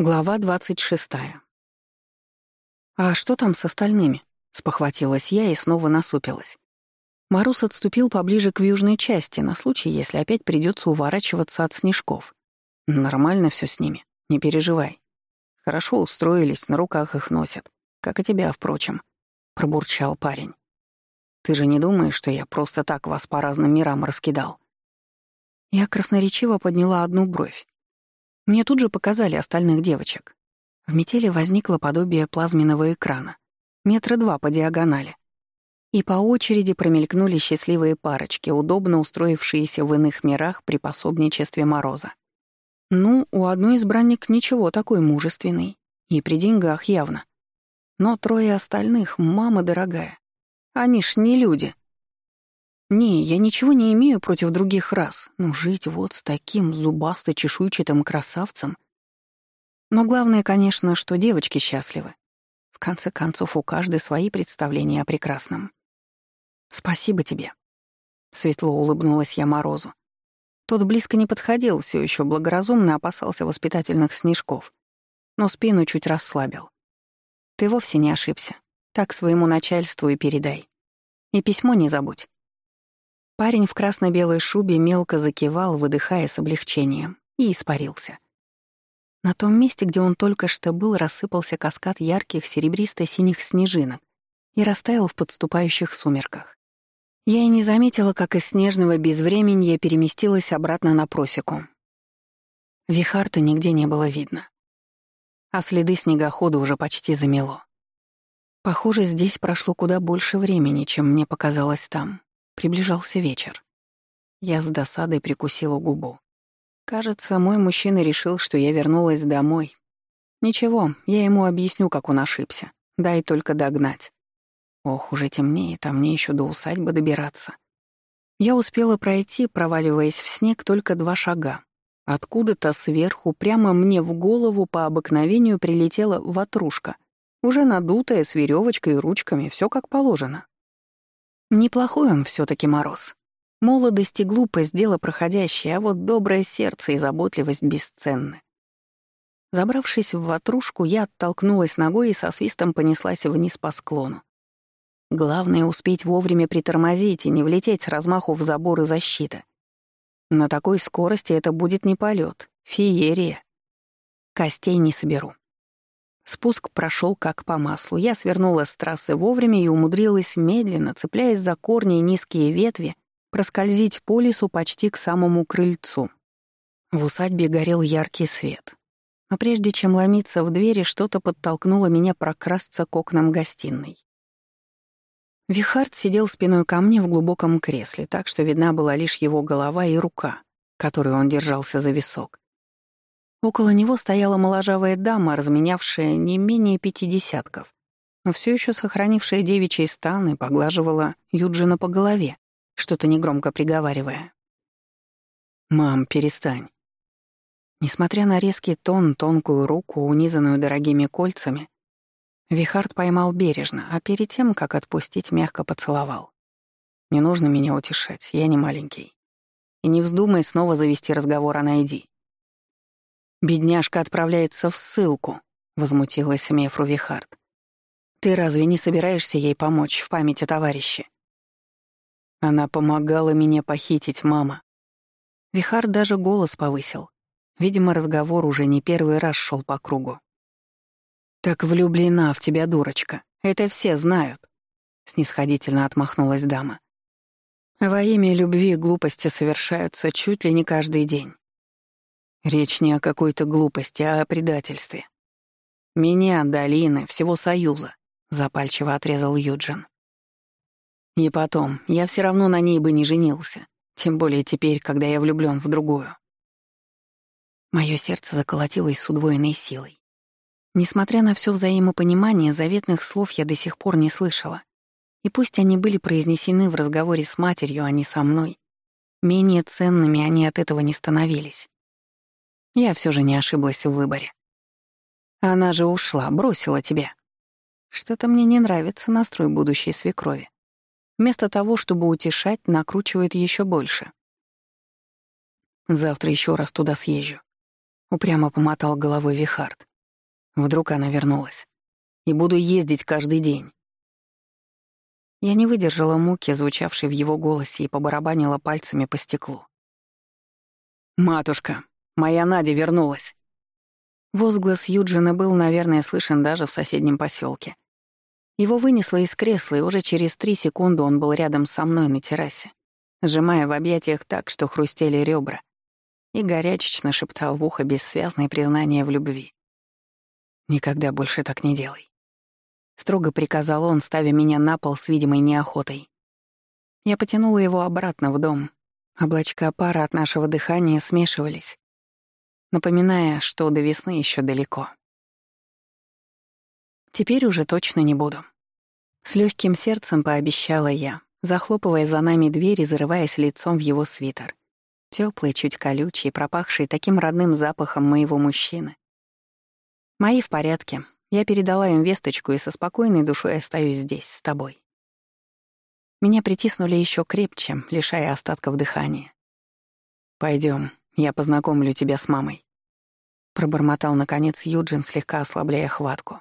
Глава двадцать шестая. «А что там с остальными?» — спохватилась я и снова насупилась. Мороз отступил поближе к южной части, на случай, если опять придется уворачиваться от снежков. Нормально все с ними, не переживай. Хорошо устроились, на руках их носят. Как и тебя, впрочем», — пробурчал парень. «Ты же не думаешь, что я просто так вас по разным мирам раскидал?» Я красноречиво подняла одну бровь. Мне тут же показали остальных девочек. В метели возникло подобие плазменного экрана, метра два по диагонали. И по очереди промелькнули счастливые парочки, удобно устроившиеся в иных мирах при пособничестве Мороза. Ну, у одной избранник ничего такой мужественный, и при деньгах явно. Но трое остальных, мама дорогая, они ж не люди. Не, я ничего не имею против других рас, но жить вот с таким зубасто-чешуйчатым красавцем. Но главное, конечно, что девочки счастливы. В конце концов, у каждой свои представления о прекрасном. Спасибо тебе. Светло улыбнулась я Морозу. Тот близко не подходил, все еще благоразумно опасался воспитательных снежков, но спину чуть расслабил. Ты вовсе не ошибся. Так своему начальству и передай. И письмо не забудь. Парень в красно-белой шубе мелко закивал, выдыхая с облегчением, и испарился. На том месте, где он только что был, рассыпался каскад ярких серебристо-синих снежинок и растаял в подступающих сумерках. Я и не заметила, как из снежного безвременья переместилась обратно на просеку. Вихарта нигде не было видно. А следы снегохода уже почти замело. Похоже, здесь прошло куда больше времени, чем мне показалось там. Приближался вечер. Я с досадой прикусила губу. Кажется, мой мужчина решил, что я вернулась домой. Ничего, я ему объясню, как он ошибся. Дай только догнать. Ох, уже темнеет, а мне еще до усадьбы добираться. Я успела пройти, проваливаясь в снег, только два шага. Откуда-то сверху, прямо мне в голову по обыкновению прилетела ватрушка, уже надутая, с веревочкой и ручками, все как положено. Неплохой он все таки Мороз. Молодость и глупость — дело проходящее, а вот доброе сердце и заботливость бесценны. Забравшись в ватрушку, я оттолкнулась ногой и со свистом понеслась вниз по склону. Главное — успеть вовремя притормозить и не влететь с размаху в забор и защита. На такой скорости это будет не полет, феерия. Костей не соберу. Спуск прошел как по маслу. Я свернула с трассы вовремя и умудрилась медленно, цепляясь за корни и низкие ветви, проскользить по лесу почти к самому крыльцу. В усадьбе горел яркий свет. Но прежде чем ломиться в двери, что-то подтолкнуло меня прокрасться к окнам гостиной. Вихард сидел спиной ко мне в глубоком кресле, так что видна была лишь его голова и рука, которой он держался за висок. Около него стояла моложавая дама, разменявшая не менее пяти десятков, но все еще сохранившая девичий стан и поглаживала Юджина по голове, что-то негромко приговаривая. «Мам, перестань». Несмотря на резкий тон, тонкую руку, унизанную дорогими кольцами, Вихард поймал бережно, а перед тем, как отпустить, мягко поцеловал. «Не нужно меня утешать, я не маленький. И не вздумай снова завести разговор о найди. «Бедняжка отправляется в ссылку», — возмутилась Мефру Вихард. «Ты разве не собираешься ей помочь в память о товарище?» Она помогала мне похитить мама. Вихард даже голос повысил. Видимо, разговор уже не первый раз шел по кругу. «Так влюблена в тебя, дурочка. Это все знают», — снисходительно отмахнулась дама. «Во имя любви глупости совершаются чуть ли не каждый день. Речь не о какой-то глупости, а о предательстве. Меня, Долины, всего Союза, запальчиво отрезал Юджин. И потом, я все равно на ней бы не женился, тем более теперь, когда я влюблен в другую. Мое сердце заколотилось с удвоенной силой. Несмотря на все взаимопонимание, заветных слов я до сих пор не слышала. И пусть они были произнесены в разговоре с матерью, а не со мной, менее ценными они от этого не становились. Я все же не ошиблась в выборе. Она же ушла, бросила тебя. Что-то мне не нравится настрой будущей свекрови. Вместо того, чтобы утешать, накручивает еще больше. Завтра еще раз туда съезжу. Упрямо помотал головой Вихард. Вдруг она вернулась. И буду ездить каждый день. Я не выдержала муки, звучавшей в его голосе, и побарабанила пальцами по стеклу. «Матушка, моя Надя вернулась!» Возглас Юджина был, наверное, слышен даже в соседнем поселке. Его вынесло из кресла, и уже через три секунды он был рядом со мной на террасе, сжимая в объятиях так, что хрустели ребра, и горячечно шептал в ухо бессвязное признание в любви. «Никогда больше так не делай. Строго приказал он, ставя меня на пол с видимой неохотой. Я потянула его обратно в дом. Облачка пара от нашего дыхания смешивались, напоминая, что до весны еще далеко. Теперь уже точно не буду. С легким сердцем пообещала я, захлопывая за нами дверь и зарываясь лицом в его свитер. Теплый, чуть колючий, пропахший таким родным запахом моего мужчины. Мои в порядке, я передала им весточку и со спокойной душой остаюсь здесь, с тобой. Меня притиснули еще крепче, лишая остатков дыхания. Пойдем, я познакомлю тебя с мамой. Пробормотал, наконец, Юджин, слегка ослабляя хватку.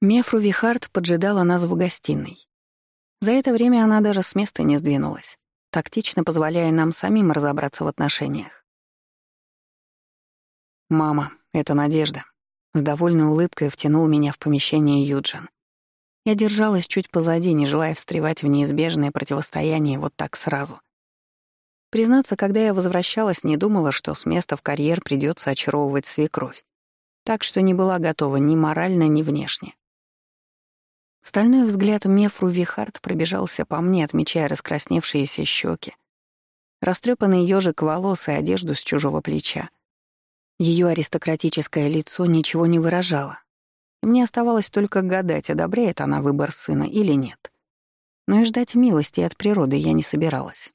Мефру Вихард поджидала нас в гостиной. За это время она даже с места не сдвинулась, тактично позволяя нам самим разобраться в отношениях. «Мама, это Надежда», с довольной улыбкой втянул меня в помещение Юджин. Я держалась чуть позади, не желая встревать в неизбежное противостояние вот так сразу. Признаться, когда я возвращалась, не думала, что с места в карьер придется очаровывать свекровь. Так что не была готова ни морально, ни внешне. Стальной взгляд Мефру Вихард пробежался по мне, отмечая раскрасневшиеся щеки, растрепанный ежик волос и одежду с чужого плеча. Ее аристократическое лицо ничего не выражало. Мне оставалось только гадать, одобряет она выбор сына или нет. Но и ждать милости от природы я не собиралась.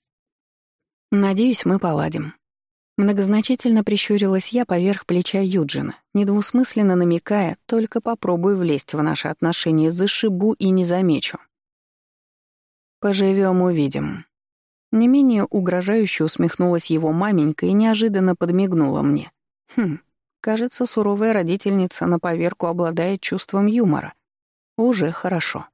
«Надеюсь, мы поладим». Многозначительно прищурилась я поверх плеча Юджина, недвусмысленно намекая, только попробуй влезть в наши отношения, зашибу и не замечу. Поживем, увидим. Не менее угрожающе усмехнулась его маменька и неожиданно подмигнула мне. Хм, кажется, суровая родительница на поверку обладает чувством юмора. Уже хорошо.